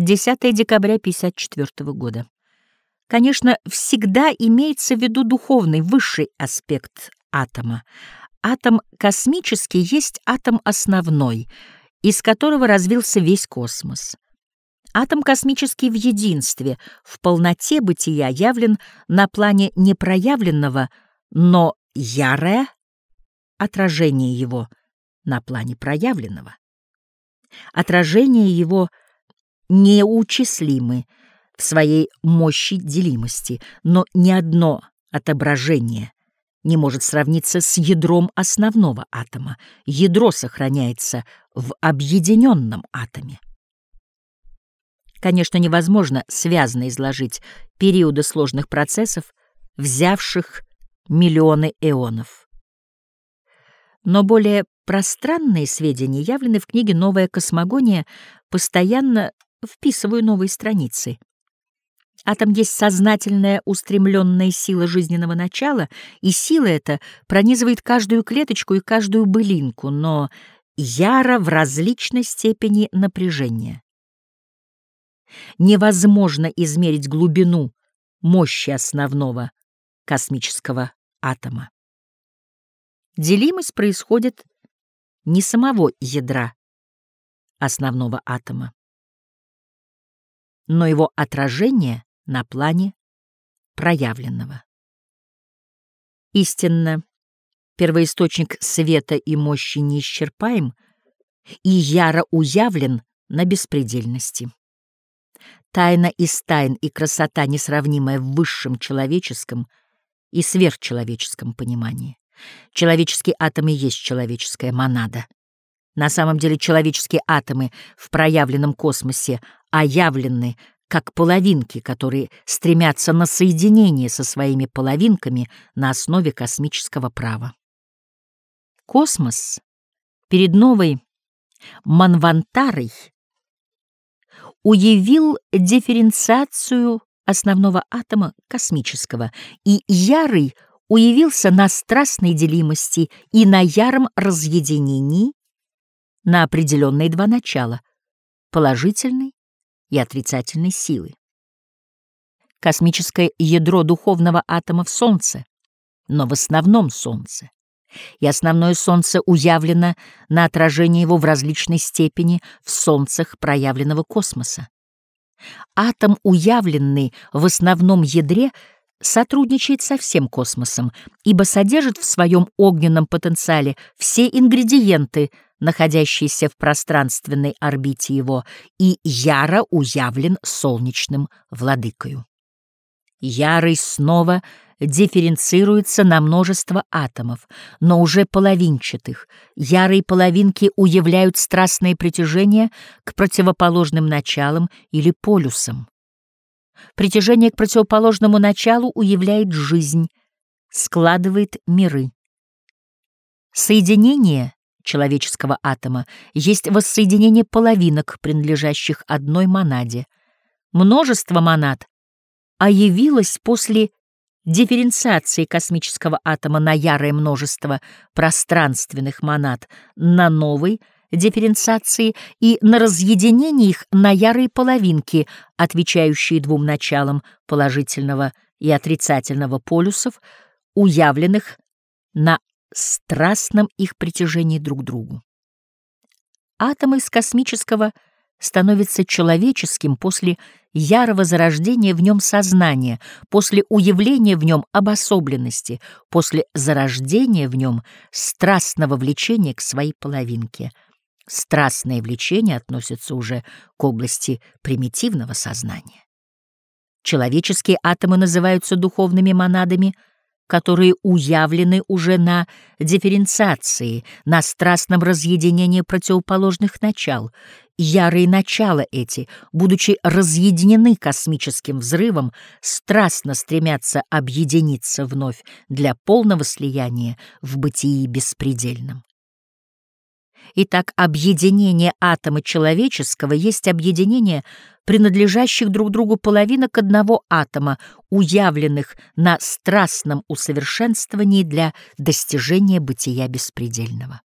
10 декабря 1954 года. Конечно, всегда имеется в виду духовный, высший аспект атома. Атом космический есть атом основной, из которого развился весь космос. Атом космический в единстве, в полноте бытия явлен на плане непроявленного, но ярое отражение его на плане проявленного. Отражение его неучислимы в своей мощи делимости, но ни одно отображение не может сравниться с ядром основного атома. Ядро сохраняется в объединенном атоме. Конечно, невозможно связно изложить периоды сложных процессов, взявших миллионы эонов. Но более пространные сведения явлены в книге «Новая космогония», постоянно вписываю новые страницы. Атом есть сознательная устремленная сила жизненного начала, и сила эта пронизывает каждую клеточку и каждую былинку, но яро в различной степени напряжения. Невозможно измерить глубину мощи основного космического атома. Делимость происходит не самого ядра основного атома, но его отражение на плане проявленного. Истинно, первоисточник света и мощи неисчерпаем и яро уявлен на беспредельности. Тайна из тайн и красота, несравнимая в высшем человеческом и сверхчеловеческом понимании. Человеческие атомы есть человеческая монада. На самом деле человеческие атомы в проявленном космосе оявлены как половинки, которые стремятся на соединение со своими половинками на основе космического права. Космос перед новой Манвантарой уявил дифференциацию основного атома космического, и ярый уявился на страстной делимости и на яром разъединении на определенные два начала — положительной и отрицательной силы. Космическое ядро духовного атома в Солнце, но в основном Солнце. И основное Солнце уявлено на отражение его в различной степени в Солнцах проявленного космоса. Атом, уявленный в основном ядре, сотрудничает со всем космосом, ибо содержит в своем огненном потенциале все ингредиенты, находящиеся в пространственной орбите его, и яро уявлен солнечным владыкою. Ярый снова дифференцируется на множество атомов, но уже половинчатых. Ярые половинки уявляют страстное притяжение к противоположным началам или полюсам. Притяжение к противоположному началу уявляет жизнь, складывает миры. Соединение человеческого атома есть воссоединение половинок, принадлежащих одной монаде. Множество монад а явилось после дифференциации космического атома на ярое множество пространственных монад, на новой дифференциации и на разъединении их на ярые половинки, отвечающие двум началам положительного и отрицательного полюсов, уявленных на страстном их притяжении друг к другу. Атомы из космического становится человеческим после ярого зарождения в нем сознания, после уявления в нем обособленности, после зарождения в нем страстного влечения к своей половинке. Страстное влечение относится уже к области примитивного сознания. Человеческие атомы называются духовными монадами — которые уявлены уже на дифференциации, на страстном разъединении противоположных начал. Ярые начала эти, будучи разъединены космическим взрывом, страстно стремятся объединиться вновь для полного слияния в бытии беспредельном. Итак, объединение атома человеческого есть объединение принадлежащих друг другу половинок одного атома, уявленных на страстном усовершенствовании для достижения бытия беспредельного.